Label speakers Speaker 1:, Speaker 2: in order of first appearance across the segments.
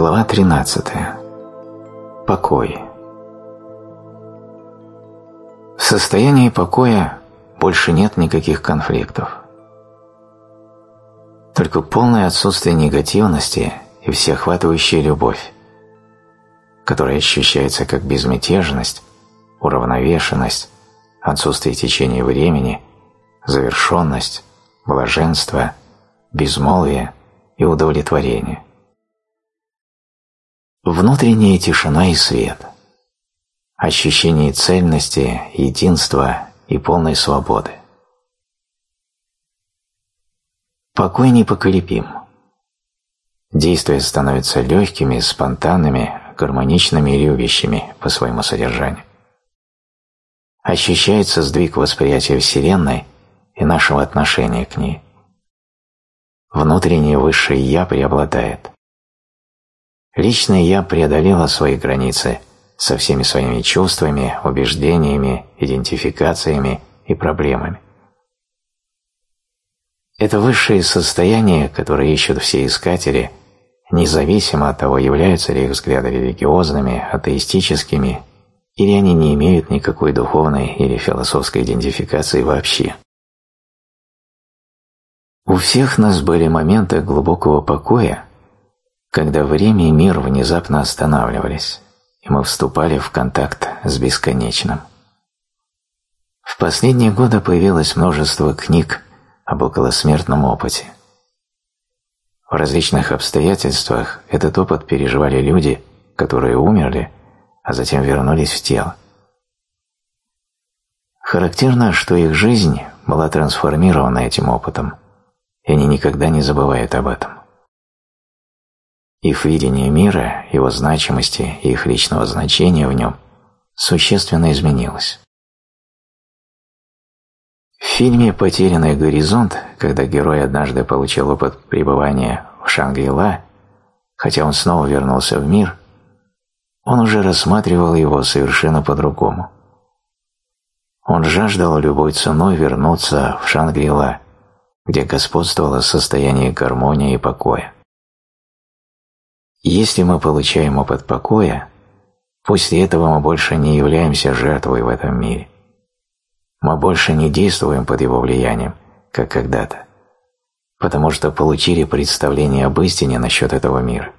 Speaker 1: Глава 13. Покой. В состоянии покоя больше нет никаких конфликтов. Только полное отсутствие негативности и всеохватывающая любовь, которая ощущается как безмятежность, уравновешенность, отсутствие течения времени, завершенность, блаженство, безмолвие и удовлетворение. Внутренняя тишина и свет, ощущение цельности, единства и полной свободы. Покой непоколебим. Действия становятся легкими, спонтанными, гармоничными и любящими по своему содержанию. Ощущается сдвиг восприятия Вселенной и нашего отношения к ней. Внутреннее высшее «Я» преобладает. Личное «Я» преодолело свои границы со всеми своими чувствами, убеждениями, идентификациями и проблемами. Это высшее состояние, которое ищут все искатели, независимо от того, являются ли их взгляды религиозными, атеистическими, или они не имеют никакой духовной или философской идентификации вообще. У всех нас были моменты глубокого покоя, когда время и мир внезапно останавливались, и мы вступали в контакт с бесконечным. В последние годы появилось множество книг об околосмертном опыте. В различных обстоятельствах этот опыт переживали люди, которые умерли, а затем вернулись в тело. Характерно, что их жизнь была трансформирована этим опытом, и они никогда не забывают об этом. Их видение мира, его значимости и их личного значения в нем существенно изменилось. В фильме «Потерянный горизонт», когда герой однажды получил опыт пребывания в Шангри-Ла, хотя он снова вернулся в мир, он уже рассматривал его совершенно по-другому. Он жаждал любой ценой вернуться в Шангри-Ла, где господствовало состояние гармонии и покоя. Если мы получаем опыт покоя, после этого мы больше не являемся жертвой в этом мире. Мы больше не действуем под его влиянием, как когда-то, потому что получили представление об истине насчет этого мира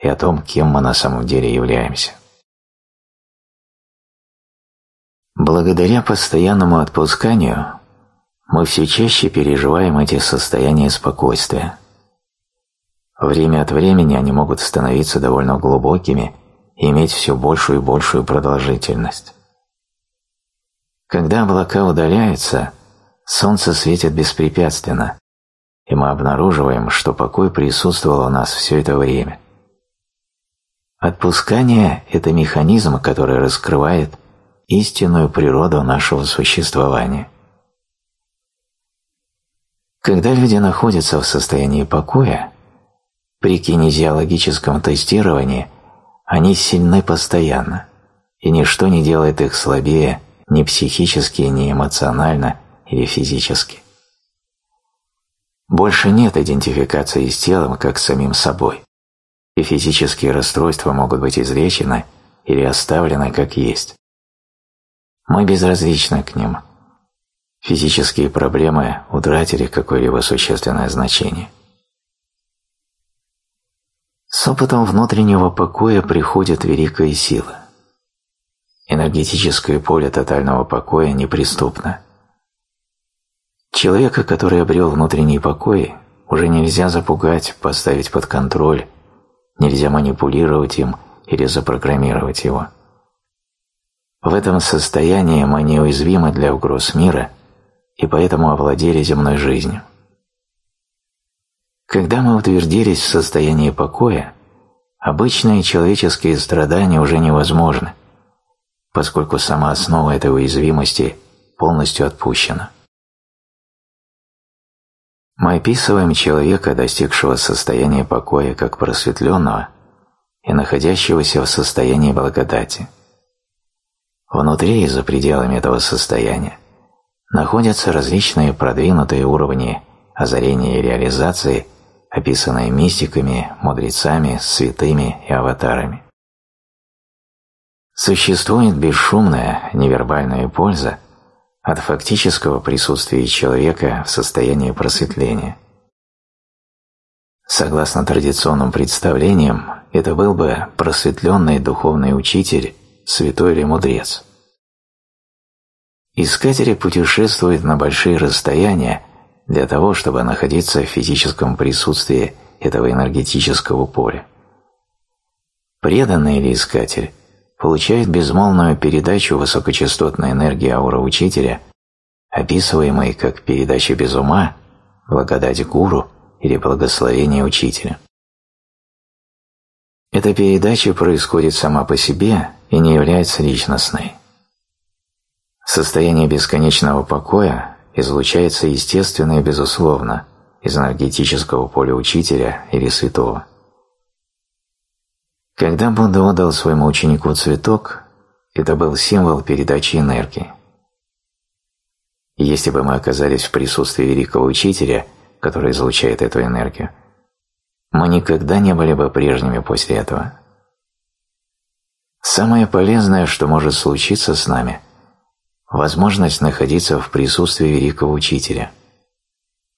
Speaker 1: и о том, кем мы на самом деле являемся. Благодаря постоянному отпусканию мы все чаще переживаем эти состояния спокойствия – Время от времени они могут становиться довольно глубокими и иметь все большую и большую продолжительность. Когда облака удаляются, солнце светит беспрепятственно, и мы обнаруживаем, что покой присутствовал у нас все это время. Отпускание – это механизм, который раскрывает истинную природу нашего существования. Когда люди находятся в состоянии покоя, при кинезиологическом тестировании они сильны постоянно, и ничто не делает их слабее ни психически, ни эмоционально или физически. Больше нет идентификации с телом как с самим собой, и физические расстройства могут быть излечены или оставлены как есть. Мы безразличны к ним. Физические проблемы утратили какое-либо существенное значение. С опытом внутреннего покоя приходит великая сила. Энергетическое поле тотального покоя неприступно. Человека, который обрел внутренний покой, уже нельзя запугать, поставить под контроль, нельзя манипулировать им или запрограммировать его. В этом состоянии мы неуязвимы для угроз мира и поэтому овладели земной жизнью. Когда мы утвердились в состоянии покоя, обычные человеческие страдания уже невозможны, поскольку сама основа этой уязвимости полностью отпущена. Мы описываем человека, достигшего состояния покоя как просветленного и находящегося в состоянии благодати. Внутри и за пределами этого состояния находятся различные продвинутые уровни озарения и реализации – описанные мистиками, мудрецами, святыми и аватарами. Существует бесшумная невербальная польза от фактического присутствия человека в состоянии просветления. Согласно традиционным представлениям, это был бы просветленный духовный учитель, святой или мудрец. Искатели путешествуют на большие расстояния для того, чтобы находиться в физическом присутствии этого энергетического поля. Преданный или искатель получает безмолвную передачу высокочастотной энергии ауры учителя, описываемой как передача без ума, благодать гуру или благословение учителя. Эта передача происходит сама по себе и не является личностной. Состояние бесконечного покоя излучается естественно и безусловно из энергетического поля учителя или святого. Когда Будда отдал своему ученику цветок, это был символ передачи энергии. Если бы мы оказались в присутствии великого учителя, который излучает эту энергию, мы никогда не были бы прежними после этого. Самое полезное, что может случиться с нами – возможность находиться в присутствии великого учителя,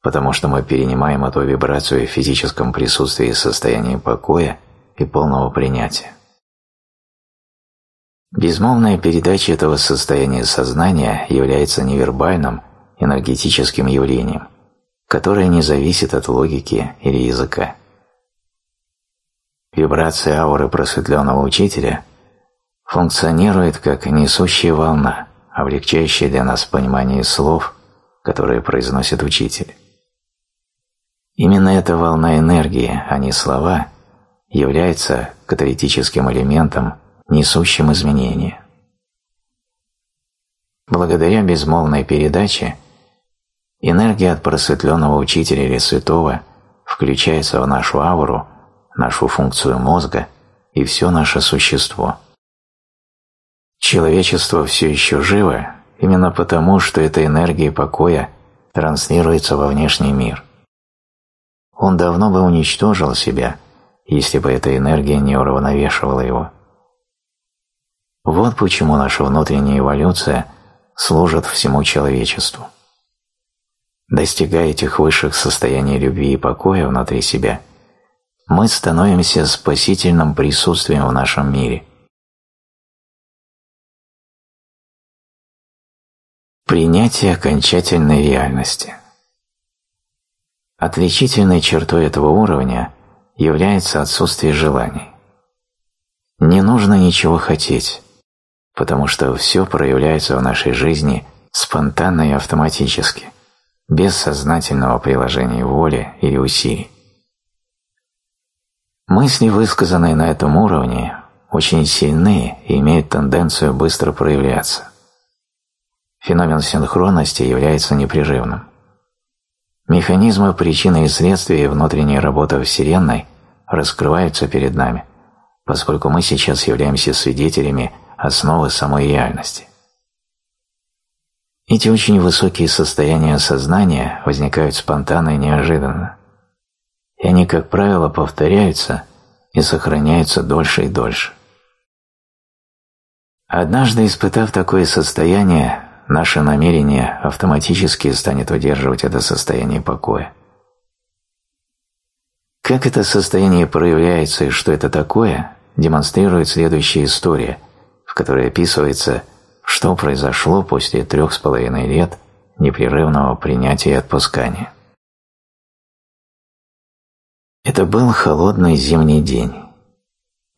Speaker 1: потому что мы перенимаем эту вибрацию в физическом присутствии состояния покоя и полного принятия. Безмолвная передача этого состояния сознания является невербальным энергетическим явлением, которое не зависит от логики или языка. Вибрация ауры просветленного учителя функционирует как несущая волна, облегчающее для нас понимание слов, которые произносит учитель. Именно эта волна энергии, а не слова, является каталитическим элементом, несущим изменения. Благодаря безмолвной передаче энергия от просветленного учителя или святого включается в нашу ауру, нашу функцию мозга и все наше существо – Человечество все еще живо именно потому, что эта энергия покоя транслируется во внешний мир. Он давно бы уничтожил себя, если бы эта энергия не уравновешивала его. Вот почему наша внутренняя эволюция служит всему человечеству. Достигая этих высших состояний любви и покоя внутри себя, мы становимся спасительным присутствием в нашем мире – Принятие окончательной реальности. Отличительной чертой этого уровня является отсутствие желаний. Не нужно ничего хотеть, потому что все проявляется в нашей жизни спонтанно и автоматически, без сознательного приложения воли или усилий. Мысли, высказанные на этом уровне, очень сильны и имеют тенденцию быстро проявляться. Феномен синхронности является непрерывным. Механизмы причины и следствия и внутренняя работа Вселенной раскрываются перед нами, поскольку мы сейчас являемся свидетелями основы самой реальности. Эти очень высокие состояния сознания возникают спонтанно и неожиданно, и они, как правило, повторяются и сохраняются дольше и дольше. Однажды, испытав такое состояние, наше намерение автоматически станет удерживать это состояние покоя. Как это состояние проявляется и что это такое, демонстрирует следующая история, в которой описывается, что произошло после трех с половиной лет непрерывного принятия и отпускания. Это был холодный зимний день.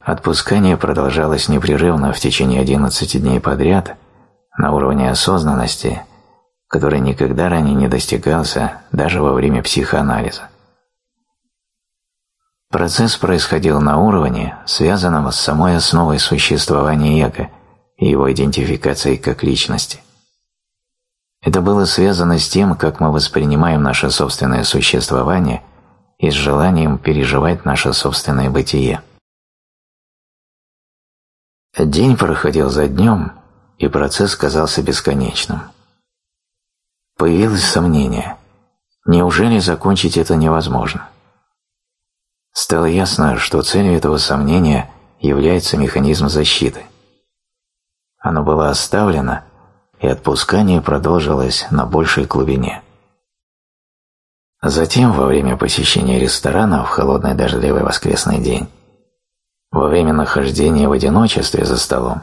Speaker 1: Отпускание продолжалось непрерывно в течение 11 дней подряд – на уровне осознанности, который никогда ранее не достигался даже во время психоанализа. Процесс происходил на уровне, связанном с самой основой существования эго и его идентификацией как личности. Это было связано с тем, как мы воспринимаем наше собственное существование и с желанием переживать наше собственное бытие. День проходил за днем, и процесс казался бесконечным. Появилось сомнение. Неужели закончить это невозможно? Стало ясно, что целью этого сомнения является механизм защиты. Оно было оставлено, и отпускание продолжилось на большей глубине. Затем, во время посещения ресторана в холодный дождливый воскресный день, во время нахождения в одиночестве за столом,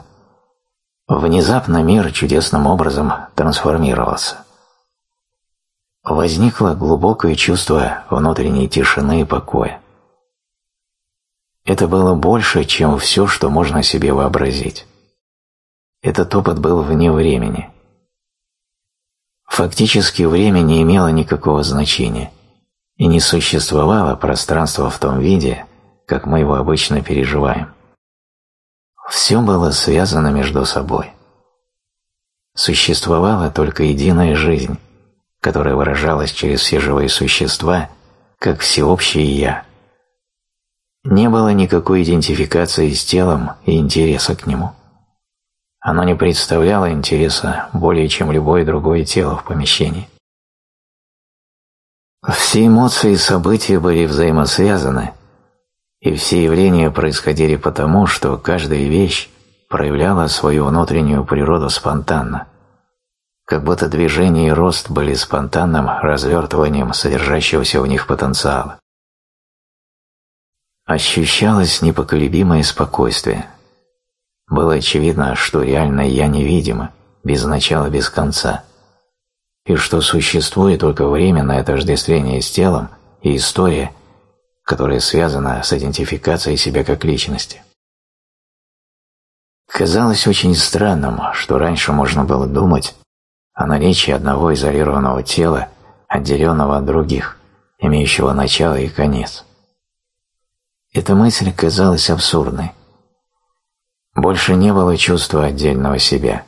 Speaker 1: внезапно мир чудесным образом трансформировался. Возникло глубокое чувство внутренней тишины и покоя. Это было больше, чем все, что можно себе вообразить. Этот опыт был вне времени. Фактически время не имело никакого значения, и не существовало пространства в том виде, как мы его обычно переживаем. Все было связано между собой. Существовала только единая жизнь, которая выражалась через все живые существа, как всеобщее «я». Не было никакой идентификации с телом и интереса к нему. Оно не представляло интереса более, чем любое другое тело в помещении. Все эмоции и события были взаимосвязаны, и все явления происходили потому, что каждая вещь проявляла свою внутреннюю природу спонтанно, как будто движение и рост были спонтанным развертыванием содержащегося в них потенциала. Ощущалось непоколебимое спокойствие – было очевидно, что реальное «я» невидимо, без начала, без конца, и что существует только временное отождествление с телом и история, которая связана с идентификацией себя как личности. Казалось очень странным, что раньше можно было думать о наличии одного изолированного тела, отделенного от других, имеющего начало и конец. Эта мысль казалась абсурдной. Больше не было чувства отдельного себя,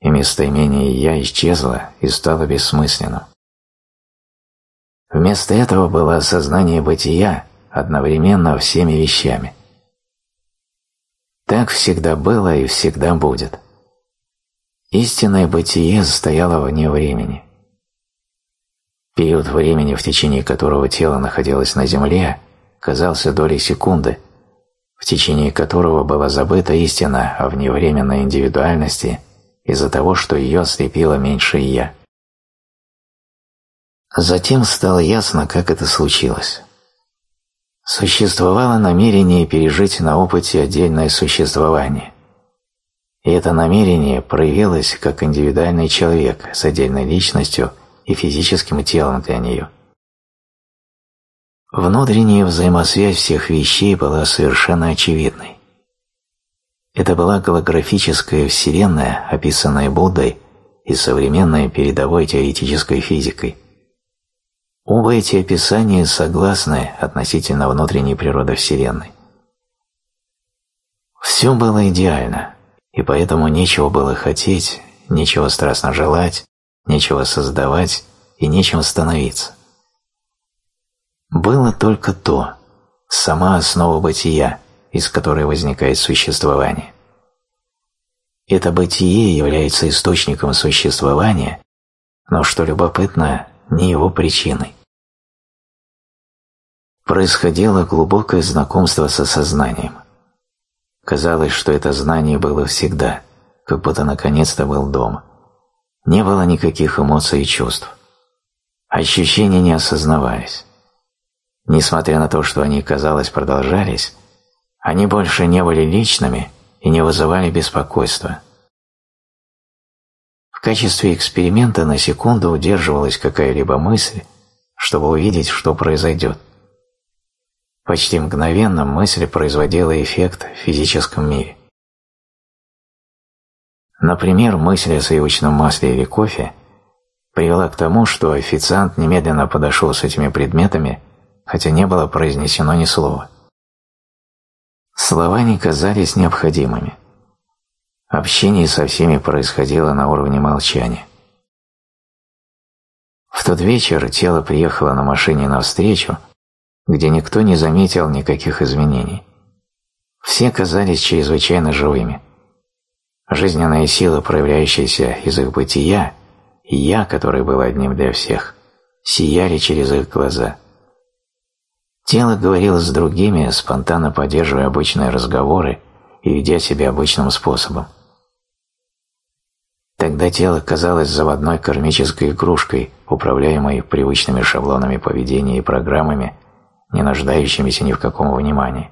Speaker 1: и местоимение «я» исчезло и стало бессмысленным. Вместо этого было осознание бытия одновременно всеми вещами. Так всегда было и всегда будет. Истинное бытие стояло вне времени. Период времени, в течение которого тело находилось на Земле, казался долей секунды – в течение которого была забыта истина о вневременной индивидуальности из-за того, что ее ослепило меньшее «я». Затем стало ясно, как это случилось. Существовало намерение пережить на опыте отдельное существование. И это намерение проявилось как индивидуальный человек с отдельной личностью и физическим телом для нее – Внутренняя взаимосвязь всех вещей была совершенно очевидной. Это была голографическая вселенная, описанная Буддой и современной передовой теоретической физикой. Оба эти описания согласны относительно внутренней природы Вселенной. Все было идеально, и поэтому нечего было хотеть, нечего страстно желать, нечего создавать и нечем становиться. Было только то, сама основа бытия, из которой возникает существование. Это бытие является источником существования, но, что любопытно, не его причиной. Происходило глубокое знакомство со сознанием. Казалось, что это знание было всегда, как будто наконец-то был дома. Не было никаких эмоций и чувств. Ощущения не осознавались. Несмотря на то, что они, казалось, продолжались, они больше не были личными и не вызывали беспокойства. Качестве эксперимента на секунду удерживалась какая-либо мысль, чтобы увидеть, что произойдет. Почти мгновенно мысль производила эффект в физическом мире. Например, мысль о сливочном масле или кофе привела к тому, что официант немедленно подошел с этими предметами хотя не было произнесено ни слова. Слова не казались необходимыми. Общение со всеми происходило на уровне молчания. В тот вечер тело приехало на машине навстречу, где никто не заметил никаких изменений. Все казались чрезвычайно живыми. Жизненная сила, проявляющаяся из их бытия, и я, который был одним для всех, сияли через их глаза – Тело говорило с другими, спонтанно поддерживая обычные разговоры и ведя себя обычным способом. Тогда тело казалось заводной кармической игрушкой, управляемой привычными шаблонами поведения и программами, не нуждающимися ни в каком внимании.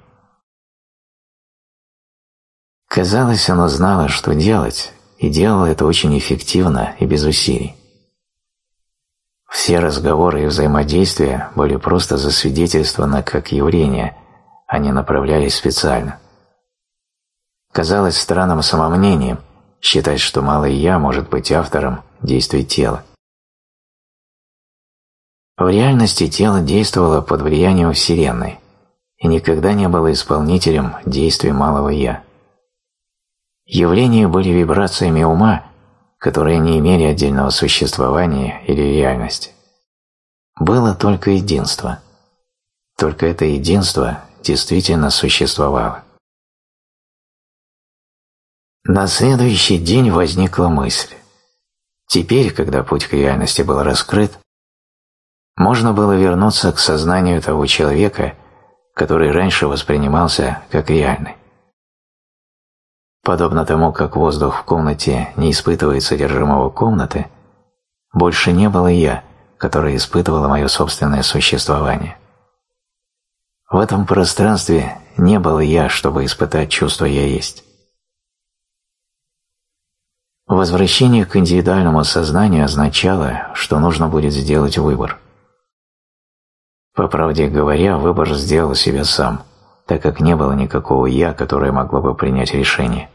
Speaker 1: Казалось, оно знало, что делать, и делало это очень эффективно и без усилий. Все разговоры и взаимодействия были просто засвидетельствованы как явления, они направлялись специально. Казалось странным самомнением считать, что малое «я» может быть автором действий тела. В реальности тело действовало под влиянием Вселенной и никогда не было исполнителем действий малого «я». Явления были вибрациями ума, которые не имели отдельного существования или реальности. Было только единство. Только это единство действительно существовало. На следующий день возникла мысль. Теперь, когда путь к реальности был раскрыт, можно было вернуться к сознанию того человека, который раньше воспринимался как реальный. Подобно тому, как воздух в комнате не испытывает содержимого комнаты, больше не было «я», которое испытывало мое собственное существование. В этом пространстве не было «я», чтобы испытать чувство «я есть». Возвращение к индивидуальному сознанию означало, что нужно будет сделать выбор. По правде говоря, выбор сделал себя сам, так как не было никакого «я», которое могло бы принять решение.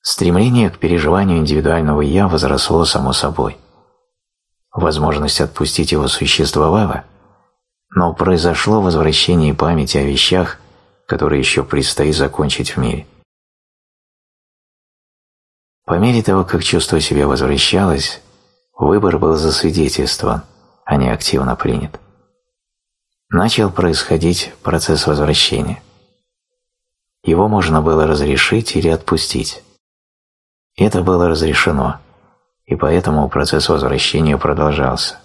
Speaker 1: Стремление к переживанию индивидуального «я» возросло само собой. Возможность отпустить его существовала, но произошло возвращение памяти о вещах, которые еще предстоит закончить в мире. По мере того, как чувство себя возвращалось, выбор был засвидетельствован, а не активно принят. Начал происходить процесс возвращения. Его можно было разрешить или отпустить. Это было разрешено, и поэтому процесс возвращения продолжался.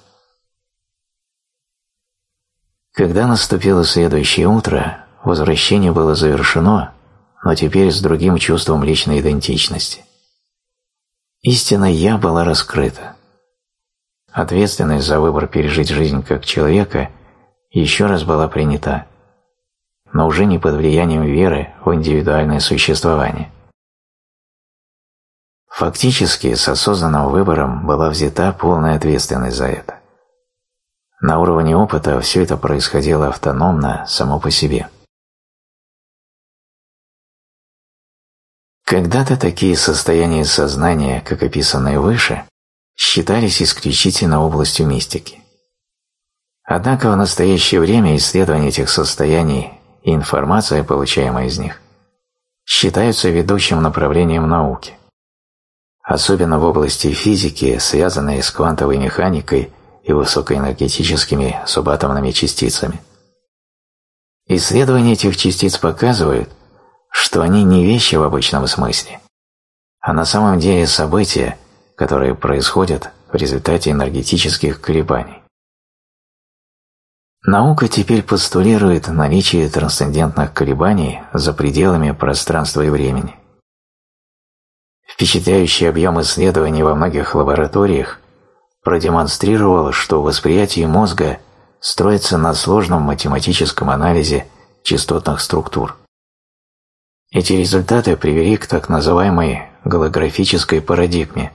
Speaker 1: Когда наступило следующее утро, возвращение было завершено, но теперь с другим чувством личной идентичности. Истина «я» была раскрыта. Ответственность за выбор пережить жизнь как человека еще раз была принята, но уже не под влиянием веры в индивидуальное существование. Фактически, с осознанным выбором была взята полная ответственность за это. На уровне опыта все это происходило автономно, само по себе. Когда-то такие состояния сознания, как описанные выше, считались исключительно областью мистики. Однако в настоящее время исследование этих состояний и информация, получаемая из них, считаются ведущим направлением науки особенно в области физики, связанной с квантовой механикой и высокоэнергетическими субатомными частицами. Исследования этих частиц показывают, что они не вещи в обычном смысле, а на самом деле события, которые происходят в результате энергетических колебаний. Наука теперь постулирует наличие трансцендентных колебаний за пределами пространства и времени. Впечатляющий объем исследований во многих лабораториях продемонстрировал, что восприятие мозга строится на сложном математическом анализе частотных структур. Эти результаты привели к так называемой голографической парадигме,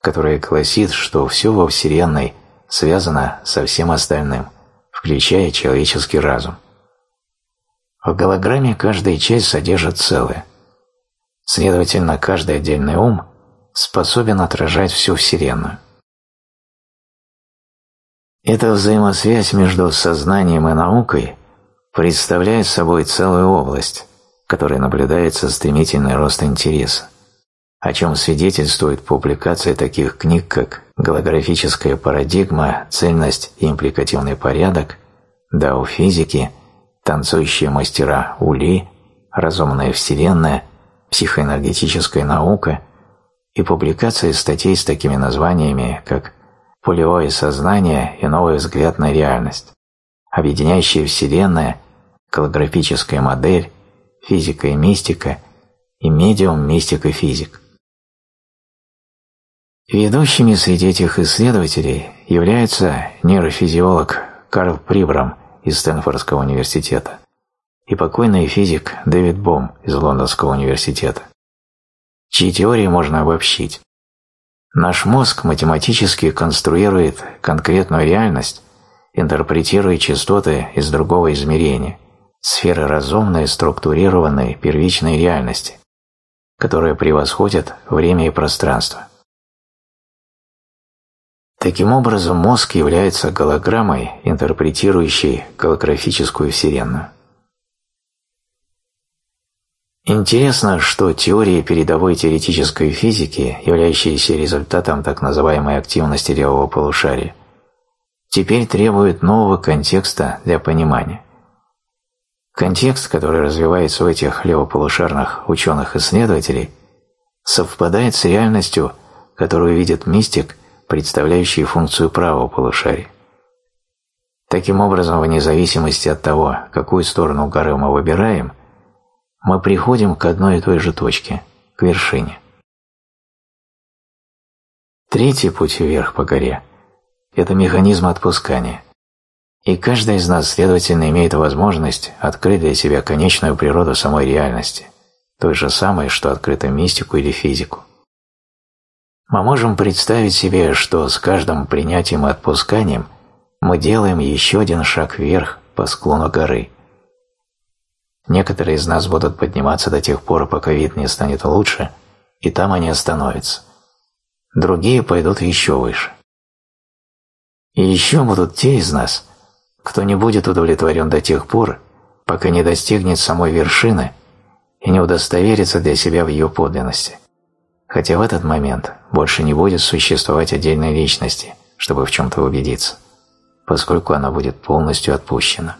Speaker 1: которая гласит, что все во Вселенной связано со всем остальным, включая человеческий разум. В голограмме каждая часть содержит целое – Следовательно, каждый отдельный ум способен отражать всю Вселенную. Эта взаимосвязь между сознанием и наукой представляет собой целую область, которая наблюдается стремительный рост интереса, о чем свидетельствует публикация таких книг, как «Голографическая парадигма. Цельность и импликативный порядок», «Дао физики», «Танцующие мастера Ули», «Разумная вселенная», психоэнергетическая наука и публикации статей с такими названиями, как «Полевое сознание и новый взгляд на реальность», объединяющая Вселенная, голографическая модель, физика и мистика и медиум, мистик и физик. Ведущими среди этих исследователей являются нейрофизиолог Карл Прибрам из Стэнфордского университета и покойный физик Дэвид Бом из Лондонского университета, чьи теории можно обобщить. Наш мозг математически конструирует конкретную реальность, интерпретируя частоты из другого измерения, сферы разумной, структурированной, первичной реальности, которая превосходит время и пространство. Таким образом, мозг является голограммой, интерпретирующей голографическую Вселенную. Интересно, что теории передовой теоретической физики, являющиеся результатом так называемой активности левого полушария, теперь требуют нового контекста для понимания. Контекст, который развивается у этих левополушарных ученых-исследователей, совпадает с реальностью, которую видит мистик – представляющие функцию правого полушария. Таким образом, вне зависимости от того, какую сторону горы мы выбираем, мы приходим к одной и той же точке, к вершине. Третий путь вверх по горе – это механизм отпускания. И каждый из нас, следовательно, имеет возможность открыть для себя конечную природу самой реальности, той же самой, что открыто мистику или физику. Мы можем представить себе, что с каждым принятием и отпусканием мы делаем еще один шаг вверх по склону горы. Некоторые из нас будут подниматься до тех пор, пока вид не станет лучше, и там они остановятся. Другие пойдут еще выше. И еще будут те из нас, кто не будет удовлетворен до тех пор, пока не достигнет самой вершины и не удостоверится для себя в ее подлинности хотя в этот момент больше не будет существовать отдельной личности, чтобы в чем-то убедиться, поскольку она будет полностью отпущена.